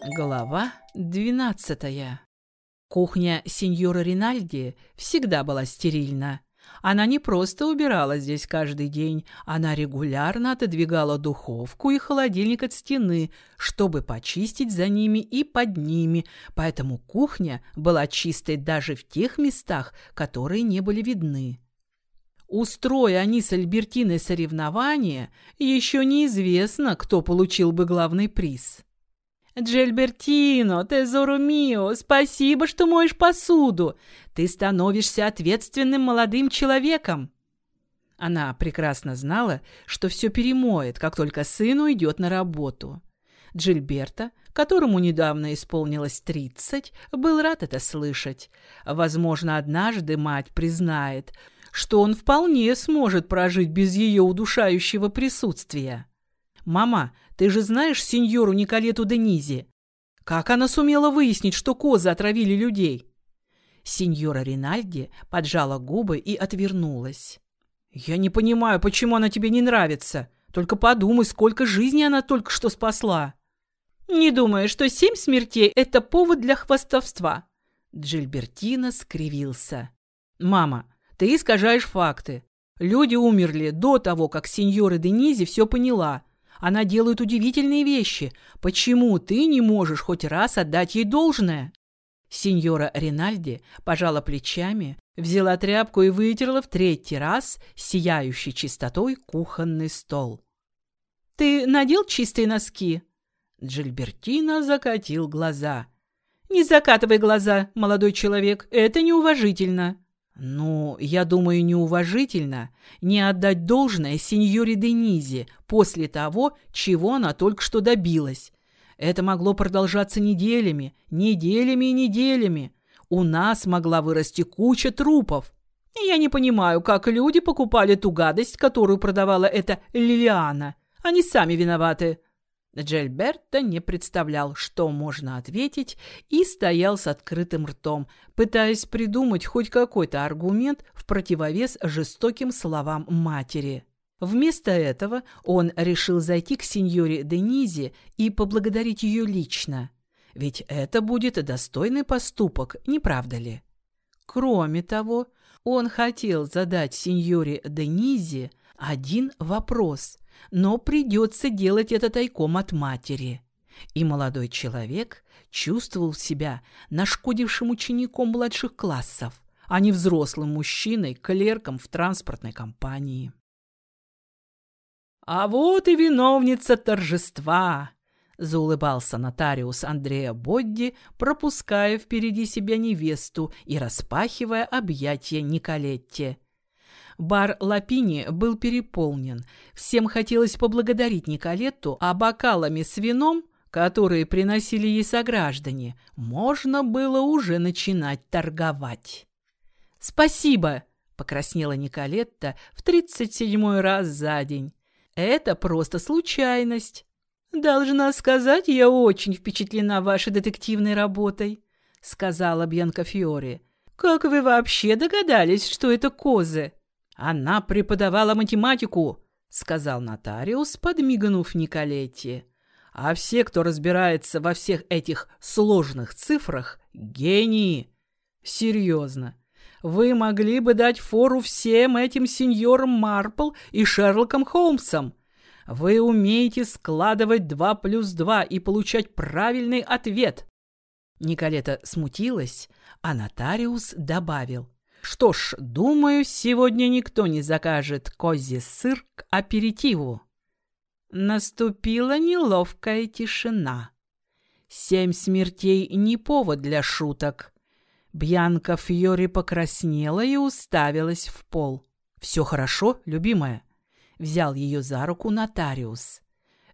Глава двенадцатая. Кухня сеньора Ринальди всегда была стерильна. Она не просто убирала здесь каждый день, она регулярно отодвигала духовку и холодильник от стены, чтобы почистить за ними и под ними, поэтому кухня была чистой даже в тех местах, которые не были видны. Устроя они с Альбертиной соревнования, еще неизвестно, кто получил бы главный приз. «Джельбертино, тезоро мио, спасибо, что моешь посуду. Ты становишься ответственным молодым человеком». Она прекрасно знала, что все перемоет, как только сын уйдет на работу. Джильберта, которому недавно исполнилось тридцать, был рад это слышать. Возможно, однажды мать признает, что он вполне сможет прожить без ее удушающего присутствия. «Мама, ты же знаешь сеньору Николету Денизи? Как она сумела выяснить, что козы отравили людей?» Сеньора Ринальди поджала губы и отвернулась. «Я не понимаю, почему она тебе не нравится. Только подумай, сколько жизней она только что спасла». «Не думаю, что семь смертей – это повод для хвастовства». Джильбертина скривился. «Мама, ты искажаешь факты. Люди умерли до того, как сеньора Денизи все поняла. Она делает удивительные вещи. Почему ты не можешь хоть раз отдать ей должное?» Сеньора Ринальди пожала плечами, взяла тряпку и вытерла в третий раз сияющий чистотой кухонный стол. «Ты надел чистые носки?» Джильбертина закатил глаза. «Не закатывай глаза, молодой человек, это неуважительно». «Ну, я думаю, неуважительно не отдать должное сеньоре Денизе после того, чего она только что добилась. Это могло продолжаться неделями, неделями и неделями. У нас могла вырасти куча трупов. я не понимаю, как люди покупали ту гадость, которую продавала эта Лилиана. Они сами виноваты». Джельберто не представлял, что можно ответить, и стоял с открытым ртом, пытаясь придумать хоть какой-то аргумент в противовес жестоким словам матери. Вместо этого он решил зайти к сеньоре Денизе и поблагодарить ее лично. Ведь это будет достойный поступок, не правда ли? Кроме того, он хотел задать сеньоре Денизе один вопрос – но придется делать это тайком от матери. И молодой человек чувствовал себя нашкодившим учеником младших классов, а не взрослым мужчиной, клерком в транспортной компании. «А вот и виновница торжества!» — заулыбался нотариус Андрея Бодди, пропуская впереди себя невесту и распахивая объятия Николетте. Бар Лапини был переполнен. Всем хотелось поблагодарить Николетту, а бокалами с вином, которые приносили ей сограждане, можно было уже начинать торговать. «Спасибо!» — покраснела Николетта в тридцать седьмой раз за день. «Это просто случайность». «Должна сказать, я очень впечатлена вашей детективной работой», — сказала Бьянка Фьори. «Как вы вообще догадались, что это козы?» «Она преподавала математику», — сказал нотариус, подмигнув Николетте. «А все, кто разбирается во всех этих сложных цифрах, гении. Серьезно. Вы могли бы дать фору всем этим сеньорам Марпл и Шерлоком Холмсом. Вы умеете складывать два плюс два и получать правильный ответ». Николета смутилась, а нотариус добавил. Что ж, думаю, сегодня никто не закажет козий сыр к аперитиву. Наступила неловкая тишина. Семь смертей не повод для шуток. Бьянка Фьори покраснела и уставилась в пол. «Все хорошо, любимая?» Взял ее за руку нотариус.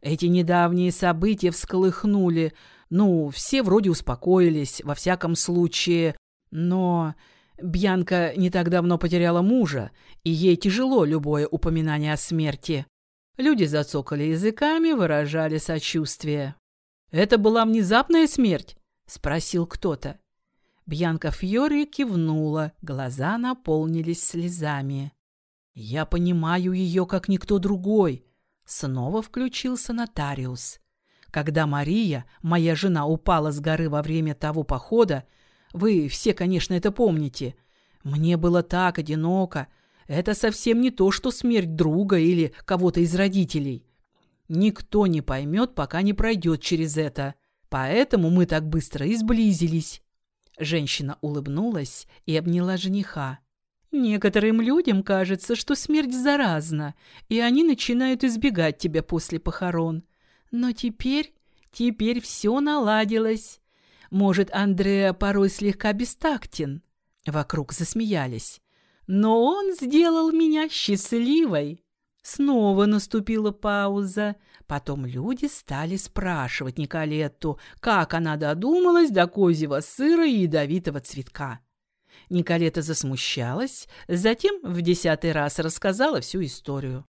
Эти недавние события всколыхнули. Ну, все вроде успокоились, во всяком случае. Но Бьянка не так давно потеряла мужа, и ей тяжело любое упоминание о смерти. Люди зацокали языками, выражали сочувствие. «Это была внезапная смерть?» — спросил кто-то. Бьянка Фьори кивнула, глаза наполнились слезами. «Я понимаю ее, как никто другой», — снова включился нотариус. Когда Мария, моя жена, упала с горы во время того похода, вы все, конечно, это помните, мне было так одиноко. Это совсем не то, что смерть друга или кого-то из родителей. Никто не поймет, пока не пройдет через это. Поэтому мы так быстро и сблизились. Женщина улыбнулась и обняла жениха. Некоторым людям кажется, что смерть заразна, и они начинают избегать тебя после похорон. Но теперь, теперь все наладилось. Может, Андреа порой слегка бестактен. Вокруг засмеялись. Но он сделал меня счастливой. Снова наступила пауза. Потом люди стали спрашивать Николетту, как она додумалась до козьего сыра и ядовитого цветка. Николета засмущалась, затем в десятый раз рассказала всю историю.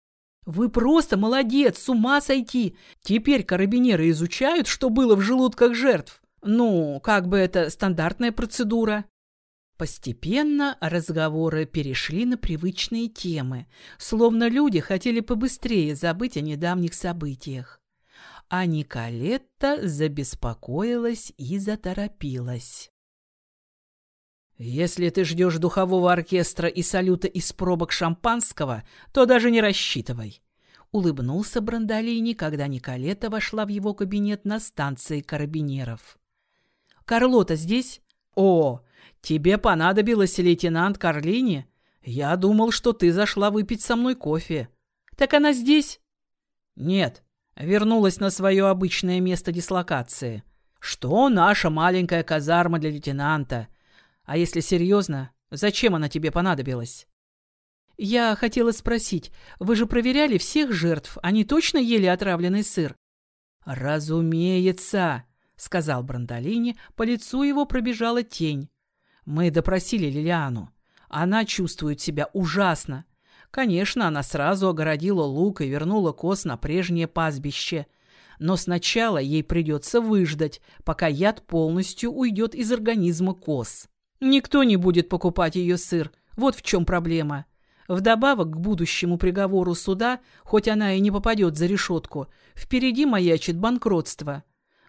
«Вы просто молодец, с ума сойти! Теперь карабинеры изучают, что было в желудках жертв. Ну, как бы это стандартная процедура. Постепенно разговоры перешли на привычные темы, словно люди хотели побыстрее забыть о недавних событиях. А Николетта забеспокоилась и заторопилась. «Если ты ждешь духового оркестра и салюта из пробок шампанского, то даже не рассчитывай», — улыбнулся Брандолини, когда Николета вошла в его кабинет на станции карабинеров. «Карлота здесь?» «О, «Тебе понадобилась лейтенант Карлини? Я думал, что ты зашла выпить со мной кофе». «Так она здесь?» «Нет, вернулась на свое обычное место дислокации. Что наша маленькая казарма для лейтенанта? А если серьезно, зачем она тебе понадобилась?» «Я хотела спросить, вы же проверяли всех жертв, они точно ели отравленный сыр?» «Разумеется», — сказал Брандолини, по лицу его пробежала тень. Мы допросили Лилиану. Она чувствует себя ужасно. Конечно, она сразу огородила лук и вернула коз на прежнее пастбище. Но сначала ей придется выждать, пока яд полностью уйдет из организма коз. Никто не будет покупать ее сыр. Вот в чем проблема. Вдобавок к будущему приговору суда, хоть она и не попадет за решетку, впереди маячит банкротство.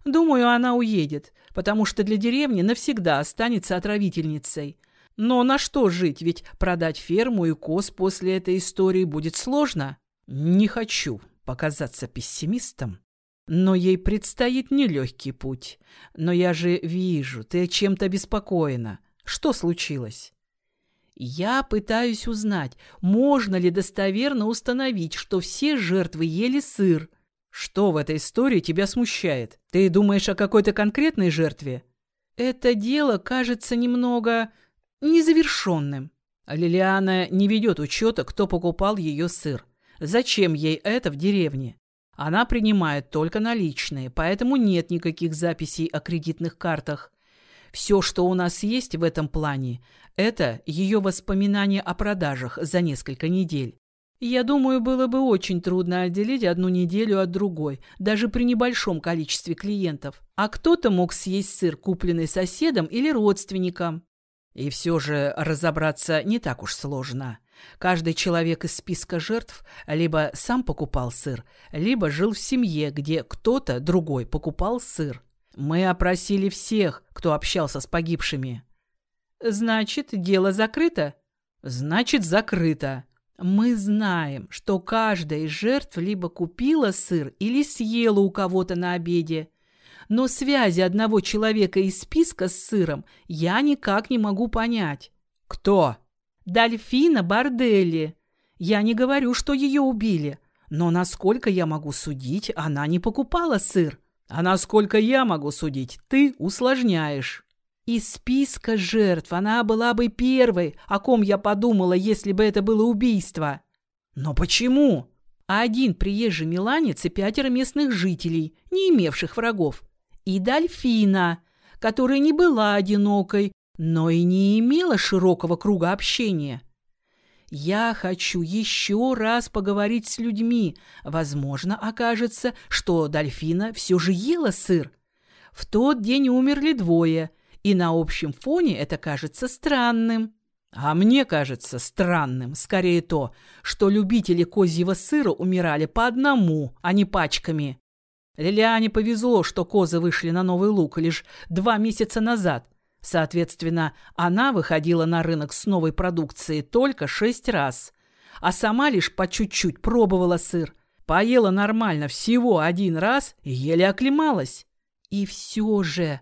Думаю, она уедет, потому что для деревни навсегда останется отравительницей. Но на что жить, ведь продать ферму и коз после этой истории будет сложно. Не хочу показаться пессимистом, но ей предстоит нелегкий путь. Но я же вижу, ты чем-то обеспокоена. Что случилось? Я пытаюсь узнать, можно ли достоверно установить, что все жертвы ели сыр, что в этой истории тебя смущает? Ты думаешь о какой-то конкретной жертве? Это дело кажется немного незавершенным. Лилиана не ведет учета, кто покупал ее сыр. Зачем ей это в деревне? Она принимает только наличные, поэтому нет никаких записей о кредитных картах. Все, что у нас есть в этом плане, это ее воспоминания о продажах за несколько недель. Я думаю, было бы очень трудно отделить одну неделю от другой, даже при небольшом количестве клиентов. А кто-то мог съесть сыр, купленный соседом или родственником. И все же разобраться не так уж сложно. Каждый человек из списка жертв либо сам покупал сыр, либо жил в семье, где кто-то другой покупал сыр. Мы опросили всех, кто общался с погибшими. Значит, дело закрыто? Значит, закрыто. Мы знаем, что каждая из жертв либо купила сыр или съела у кого-то на обеде. Но связи одного человека из списка с сыром я никак не могу понять. Кто? Дальфина Борделли. Я не говорю, что ее убили. Но насколько я могу судить, она не покупала сыр. А насколько я могу судить, ты усложняешь. Из списка жертв она была бы первой, о ком я подумала, если бы это было убийство. Но почему? Один приезжий миланец и пятеро местных жителей, не имевших врагов. И Дальфина, которая не была одинокой, но и не имела широкого круга общения. Я хочу еще раз поговорить с людьми. Возможно, окажется, что Дальфина все же ела сыр. В тот день умерли двое – и на общем фоне это кажется странным. А мне кажется странным скорее то, что любители козьего сыра умирали по одному, а не пачками. Лилиане повезло, что козы вышли на новый луг лишь два месяца назад. Соответственно, она выходила на рынок с новой продукцией только шесть раз. А сама лишь по чуть-чуть пробовала сыр. Поела нормально всего один раз и еле оклемалась. И все же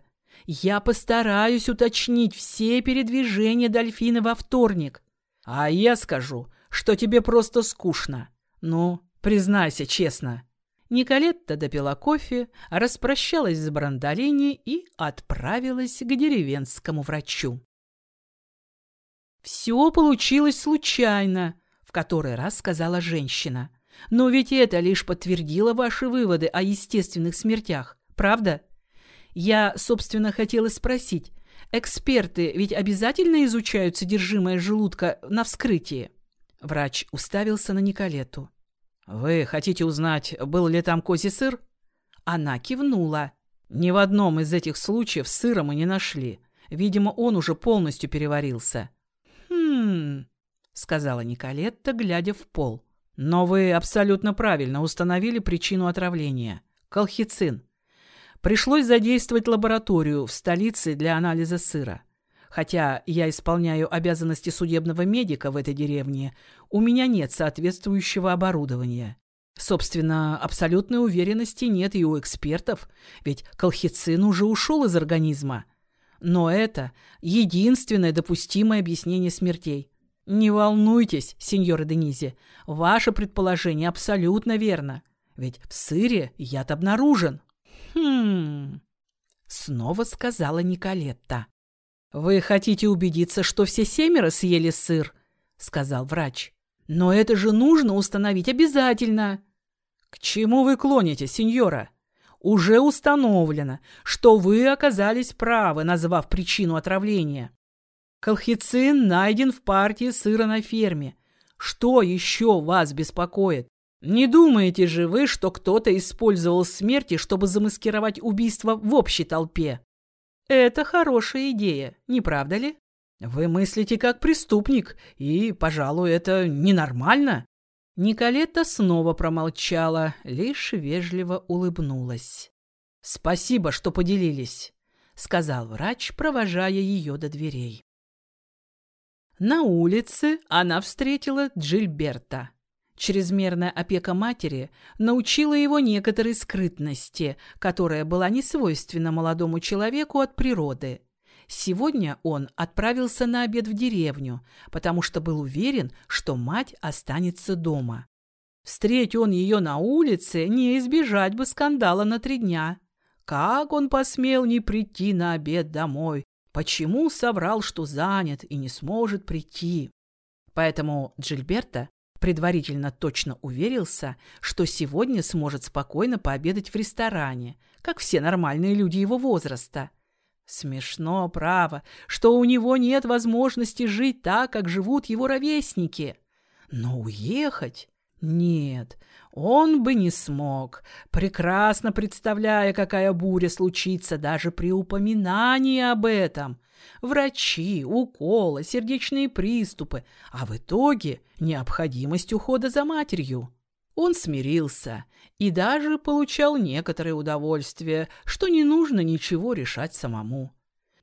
я постараюсь уточнить все передвижения дельфина во вторник. А я скажу, что тебе просто скучно. Ну, признайся честно. Николетта допила кофе, распрощалась с Брандолини и отправилась к деревенскому врачу. «Все получилось случайно», — в который раз сказала женщина. «Но ведь это лишь подтвердило ваши выводы о естественных смертях, правда?» Я, собственно, хотела спросить, эксперты ведь обязательно изучают содержимое желудка на вскрытии? Врач уставился на Николету. «Вы хотите узнать, был ли там козий сыр?» Она кивнула. «Ни в одном из этих случаев сыра мы не нашли. Видимо, он уже полностью переварился». «Хм...» — сказала Николетта, глядя в пол. «Но вы абсолютно правильно установили причину отравления. Колхицин. Пришлось задействовать лабораторию в столице для анализа сыра. Хотя я исполняю обязанности судебного медика в этой деревне, у меня нет соответствующего оборудования. Собственно, абсолютной уверенности нет и у экспертов, ведь колхицин уже ушел из организма. Но это единственное допустимое объяснение смертей. Не волнуйтесь, сеньора Денизи, ваше предположение абсолютно верно. Ведь в сыре яд обнаружен. Хм... Снова сказала Николетта. «Вы хотите убедиться, что все семеро съели сыр?» — сказал врач. «Но это же нужно установить обязательно!» «К чему вы клоните, сеньора?» «Уже установлено, что вы оказались правы, назвав причину отравления. Колхицин найден в партии сыра на ферме. Что еще вас беспокоит? Не думаете же вы, что кто-то использовал смерти, чтобы замаскировать убийство в общей толпе?» Это хорошая идея, не правда ли? Вы мыслите как преступник, и, пожалуй, это ненормально. Николета снова промолчала, лишь вежливо улыбнулась. «Спасибо, что поделились», — сказал врач, провожая ее до дверей. На улице она встретила Джильберта. Чрезмерная опека матери научила его некоторой скрытности, которая была не свойственна молодому человеку от природы. Сегодня он отправился на обед в деревню, потому что был уверен, что мать останется дома. Встреть он ее на улице, не избежать бы скандала на три дня. Как он посмел не прийти на обед домой? Почему соврал, что занят и не сможет прийти? Поэтому Джильберта Предварительно точно уверился, что сегодня сможет спокойно пообедать в ресторане, как все нормальные люди его возраста. Смешно, право, что у него нет возможности жить так, как живут его ровесники. Но уехать? Нет, он бы не смог, прекрасно представляя, какая буря случится даже при упоминании об этом – Врачи, уколы, сердечные приступы, а в итоге необходимость ухода за матерью. Он смирился и даже получал некоторое удовольствие, что не нужно ничего решать самому.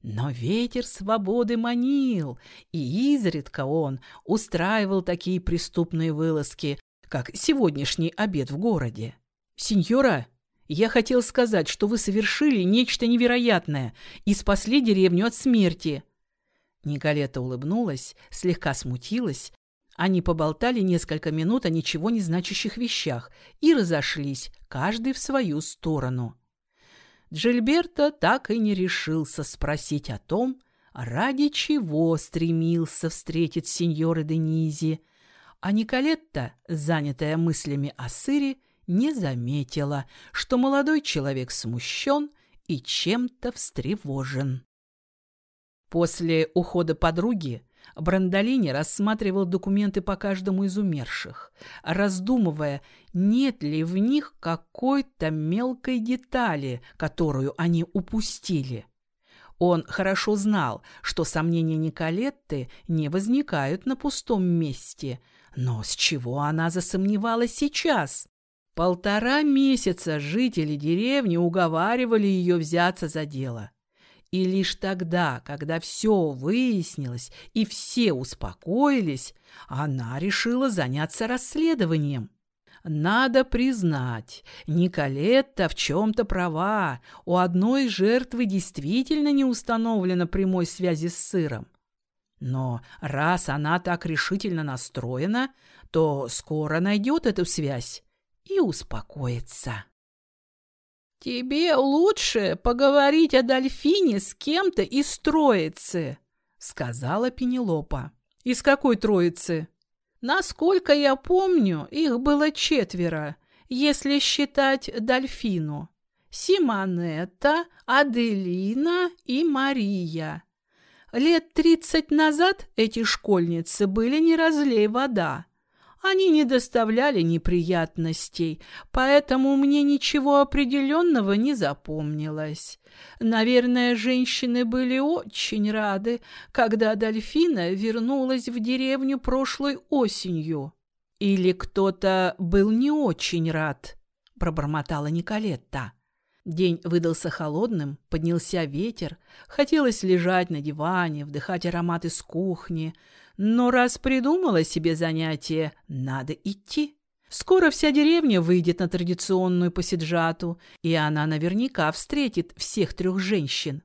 Но ветер свободы манил, и изредка он устраивал такие преступные вылазки, как сегодняшний обед в городе. «Сеньора, я хотел сказать, что вы совершили нечто невероятное и спасли деревню от смерти». Николета улыбнулась, слегка смутилась. Они поболтали несколько минут о ничего не значащих вещах и разошлись, каждый в свою сторону. Джильберто так и не решился спросить о том, ради чего стремился встретить сеньора Денизи, а Николетта, занятая мыслями о сыре, не заметила, что молодой человек смущен и чем-то встревожен. После ухода подруги Брандолини рассматривал документы по каждому из умерших, раздумывая, нет ли в них какой-то мелкой детали, которую они упустили. Он хорошо знал, что сомнения Николетты не возникают на пустом месте, но с чего она засомневалась сейчас? Полтора месяца жители деревни уговаривали ее взяться за дело. И лишь тогда, когда все выяснилось и все успокоились, она решила заняться расследованием. Надо признать, Николетта в чем-то права. У одной жертвы действительно не установлено прямой связи с сыром. Но раз она так решительно настроена, то скоро найдет эту связь и успокоится. «Тебе лучше поговорить о дельфине с кем-то из троицы», — сказала Пенелопа. «Из какой троицы?» «Насколько я помню, их было четверо, если считать дельфину. Симонетта, Аделина и Мария. Лет тридцать назад эти школьницы были не разлей вода. Они не доставляли неприятностей, поэтому мне ничего определенного не запомнилось. Наверное, женщины были очень рады, когда Дольфина вернулась в деревню прошлой осенью. Или кто-то был не очень рад, пробормотала Николетта. День выдался холодным, поднялся ветер, хотелось лежать на диване, вдыхать аромат из кухни, но раз придумала себе занятие, надо идти. Скоро вся деревня выйдет на традиционную посиджату, и она наверняка встретит всех трех женщин.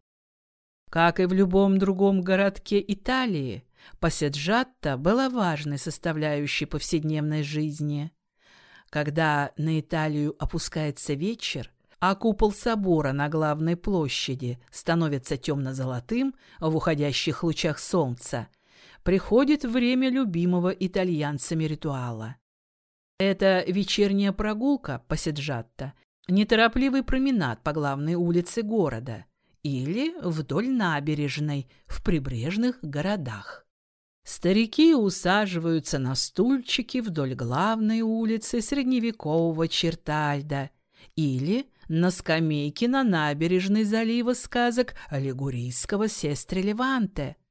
Как и в любом другом городке Италии, посиджатта была важной составляющей повседневной жизни. Когда на Италию опускается вечер, а купол собора на главной площади становится темно-золотым в уходящих лучах солнца – приходит время любимого итальянцами ритуала. Это вечерняя прогулка по Седжатто, неторопливый променад по главной улице города или вдоль набережной в прибрежных городах. Старики усаживаются на стульчики вдоль главной улицы средневекового Чертальда или на скамейке на набережной залива сказок аллегорийского сестры Леванте –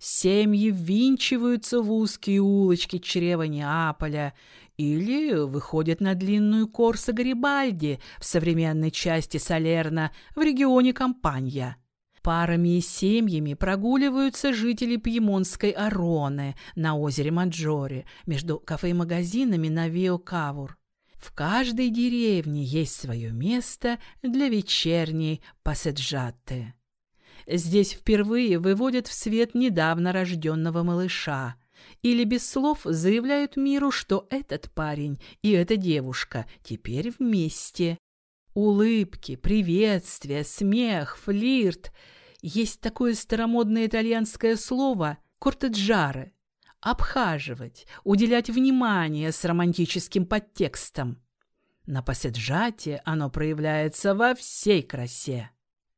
семьи ввинчиваются в узкие улочки чрева Неаполя или выходят на длинную Корсо Гарибальди в современной части Салерна в регионе Кампанья. Парами и семьями прогуливаются жители Пьемонтской Ароны на озере Маджоре между кафе и магазинами на Вио Кавур. В каждой деревне есть свое место для вечерней паседжатты. Здесь впервые выводят в свет недавно рожденного малыша. Или без слов заявляют миру, что этот парень и эта девушка теперь вместе. Улыбки, приветствия, смех, флирт. Есть такое старомодное итальянское слово «кортеджаре» — обхаживать, уделять внимание с романтическим подтекстом. На поседжате оно проявляется во всей красе.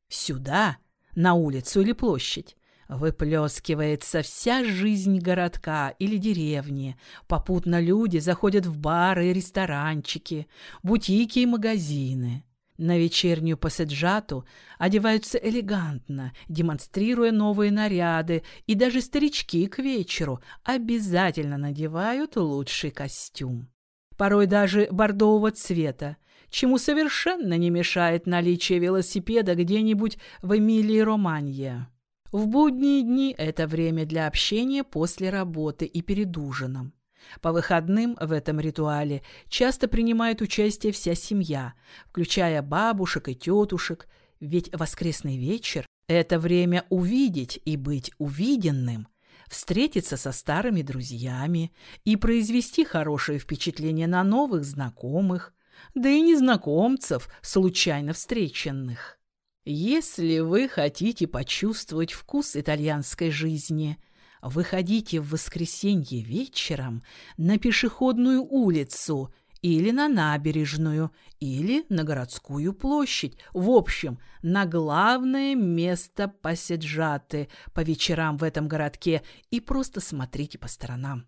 Сюда на улицу или площадь, выплескивается вся жизнь городка или деревни. Попутно люди заходят в бары и ресторанчики, бутики и магазины. На вечернюю посаджату одеваются элегантно, демонстрируя новые наряды, и даже старички к вечеру обязательно надевают лучший костюм. Порой даже бордового цвета, чему совершенно не мешает наличие велосипеда где-нибудь в Эмилии-Романье. В будние дни это время для общения после работы и перед ужином. По выходным в этом ритуале часто принимает участие вся семья, включая бабушек и тетушек, ведь воскресный вечер – это время увидеть и быть увиденным, встретиться со старыми друзьями и произвести хорошее впечатление на новых знакомых, да и незнакомцев, случайно встреченных. Если вы хотите почувствовать вкус итальянской жизни, выходите в воскресенье вечером на пешеходную улицу или на набережную, или на городскую площадь, в общем, на главное место Паседжаты по вечерам в этом городке и просто смотрите по сторонам.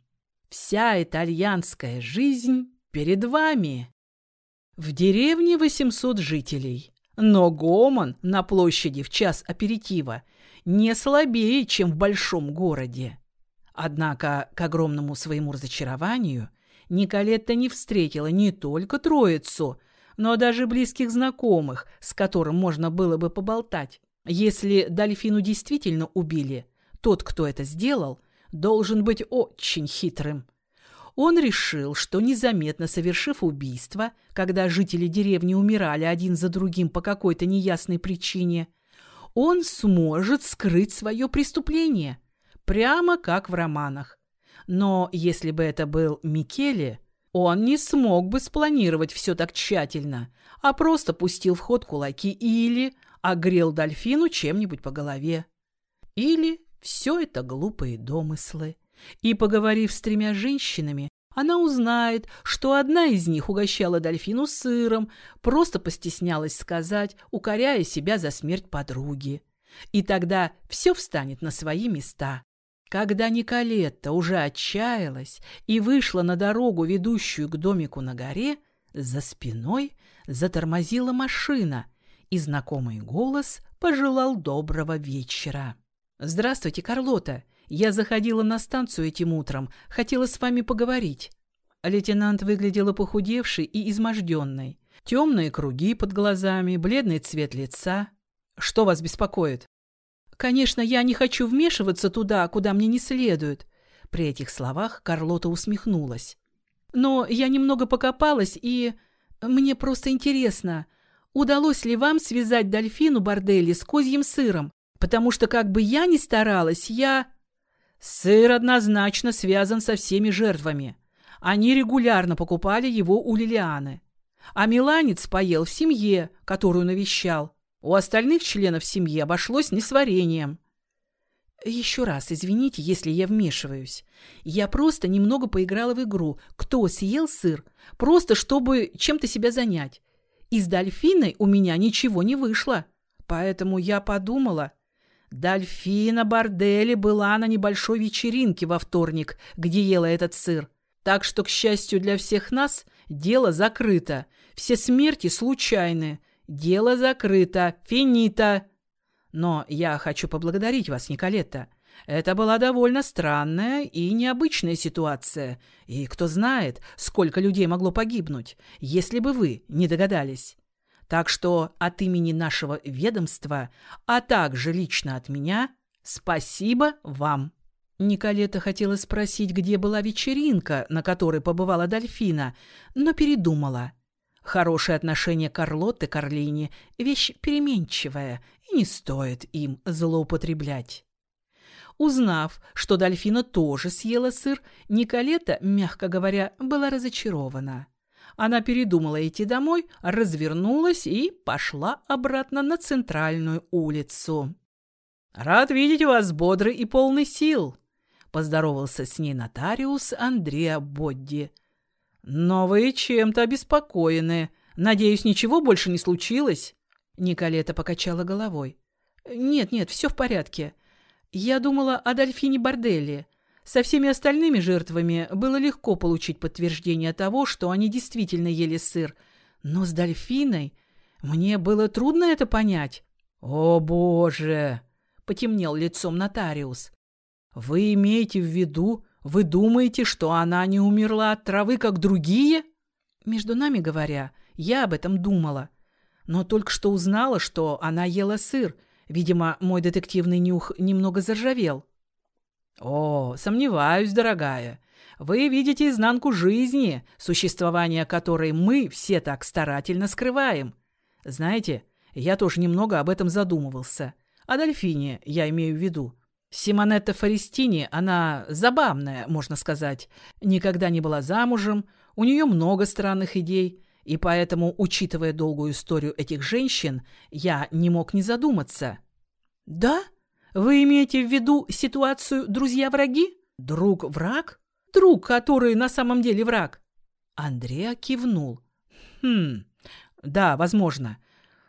Вся итальянская жизнь перед вами. В деревне 800 жителей, но гомон на площади в час аперитива не слабее, чем в большом городе. Однако, к огромному своему разочарованию, Николетта не встретила не только троицу, но даже близких знакомых, с которым можно было бы поболтать. Если Дальфину действительно убили, тот, кто это сделал, должен быть очень хитрым. Он решил, что незаметно совершив убийство, когда жители деревни умирали один за другим по какой-то неясной причине, он сможет скрыть свое преступление, прямо как в романах. Но если бы это был Микеле, он не смог бы спланировать все так тщательно, а просто пустил в ход кулаки или огрел дельфину чем-нибудь по голове. Или все это глупые домыслы. И, поговорив с тремя женщинами, она узнает, что одна из них угощала дельфину сыром, просто постеснялась сказать, укоряя себя за смерть подруги. И тогда все встанет на свои места. Когда Николетта уже отчаялась и вышла на дорогу, ведущую к домику на горе, за спиной затормозила машина, и знакомый голос пожелал доброго вечера. «Здравствуйте, Карлота. Я заходила на станцию этим утром. Хотела с вами поговорить». Лейтенант выглядела похудевшей и изможденной. Темные круги под глазами, бледный цвет лица. «Что вас беспокоит?» «Конечно, я не хочу вмешиваться туда, куда мне не следует». При этих словах Карлота усмехнулась. «Но я немного покопалась, и... Мне просто интересно, удалось ли вам связать дельфину бордели с козьим сыром? Потому что как бы я ни старалась, я... Сыр однозначно связан со всеми жертвами. Они регулярно покупали его у Лилианы. А Миланец поел в семье, которую навещал. У остальных членов семьи обошлось несварением. Еще раз извините, если я вмешиваюсь. Я просто немного поиграла в игру «Кто съел сыр?» просто чтобы чем-то себя занять. И с дельфиной у меня ничего не вышло. Поэтому я подумала, Дольфина Бордели была на небольшой вечеринке во вторник, где ела этот сыр. Так что, к счастью для всех нас, дело закрыто. Все смерти случайны. Дело закрыто. Финита. Но я хочу поблагодарить вас, Николетта. Это была довольно странная и необычная ситуация. И кто знает, сколько людей могло погибнуть, если бы вы не догадались. Так что от имени нашего ведомства, а также лично от меня, спасибо вам. Николета хотела спросить, где была вечеринка, на которой побывала Дольфина, но передумала. Хорошее отношение Карлотты к Орлине – вещь переменчивая, и не стоит им злоупотреблять. Узнав, что Дольфина тоже съела сыр, Николета, мягко говоря, была разочарована. Она передумала идти домой, развернулась и пошла обратно на центральную улицу. «Рад видеть вас бодрый и полный сил», — поздоровался с ней нотариус Андреа Бодди. «Но вы чем-то обеспокоены. Надеюсь, ничего больше не случилось?» Николета покачала головой. «Нет, нет, все в порядке. Я думала о Дольфине Борделли. Со всеми остальными жертвами было легко получить подтверждение того, что они действительно ели сыр. Но с дельфиной мне было трудно это понять. «О, Боже!» — потемнел лицом нотариус. «Вы имеете в виду, вы думаете, что она не умерла от травы, как другие?» Между нами говоря, я об этом думала. Но только что узнала, что она ела сыр. Видимо, мой детективный нюх немного заржавел. «О, сомневаюсь, дорогая. Вы видите изнанку жизни, существование которой мы все так старательно скрываем. Знаете, я тоже немного об этом задумывался. О дельфине я имею в виду. Симонетта Форестини, она забавная, можно сказать. Никогда не была замужем, у нее много странных идей, и поэтому, учитывая долгую историю этих женщин, я не мог не задуматься». «Да?» Вы имеете в виду ситуацию «друзья-враги»? Друг-враг? Друг, который на самом деле враг? Андреа кивнул. Хм, да, возможно.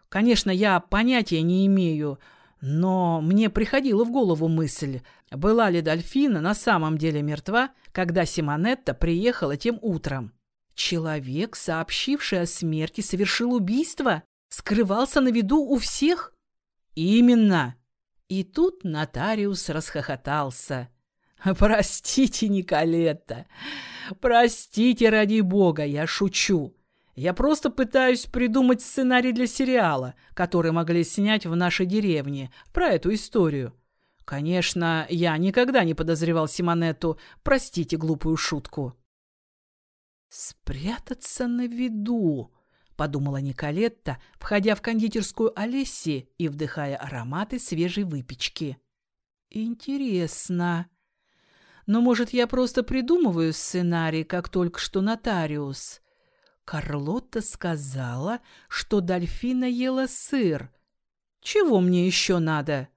Конечно, я понятия не имею, но мне приходила в голову мысль, была ли Дольфина на самом деле мертва, когда Симонетта приехала тем утром. Человек, сообщивший о смерти, совершил убийство? Скрывался на виду у всех? Именно. И тут нотариус расхохотался. «Простите, Николетта, Простите ради бога, я шучу. Я просто пытаюсь придумать сценарий для сериала, который могли снять в нашей деревне, про эту историю. Конечно, я никогда не подозревал Симонетту, простите глупую шутку. «Спрятаться на виду», — подумала Николетта, входя в кондитерскую Олеси и вдыхая ароматы свежей выпечки. «Интересно. Но, может, я просто придумываю сценарий, как только что нотариус?» Карлотта сказала, что дельфина ела сыр. Чего мне еще надо?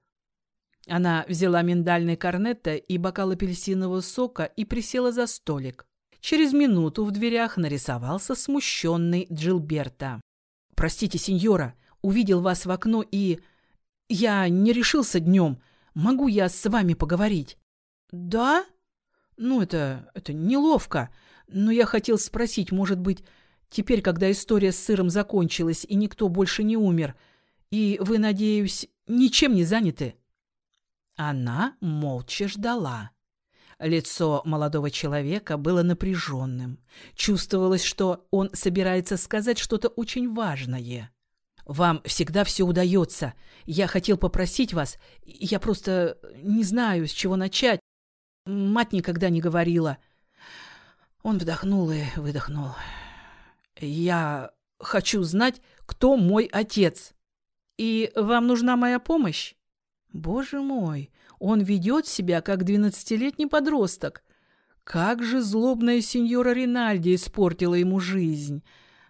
Она взяла миндальный корнетто и бокал апельсинового сока и присела за столик. Через минуту в дверях нарисовался смущенный Джилберта. «Простите, сеньора, увидел вас в окно и... Я не решился днем. Могу я с вами поговорить?» «Да?» «Ну, это... это неловко. Но я хотел спросить, может быть, Теперь, когда история с сыром закончилась и никто больше не умер, и вы, надеюсь, ничем не заняты?» Она молча ждала. Лицо молодого человека было напряженным. Чувствовалось, что он собирается сказать что-то очень важное. «Вам всегда все удается. Я хотел попросить вас. Я просто не знаю, с чего начать. Мать никогда не говорила». Он вдохнул и выдохнул. «Я хочу знать, кто мой отец. И вам нужна моя помощь?» «Боже мой, он ведет себя, как двенадцатилетний подросток. Как же злобная сеньора Ринальди испортила ему жизнь.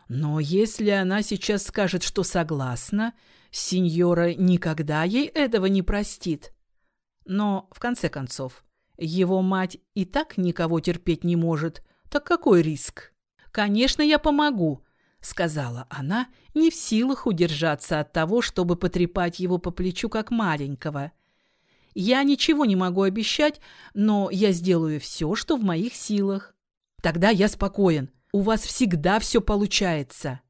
Но если она сейчас скажет, что согласна, сеньора никогда ей этого не простит. Но, в конце концов, его мать и так никого терпеть не может, так какой риск?» «Конечно, я помогу», — сказала она, не в силах удержаться от того, чтобы потрепать его по плечу как маленького. «Я ничего не могу обещать, но я сделаю все, что в моих силах. Тогда я спокоен. У вас всегда все получается».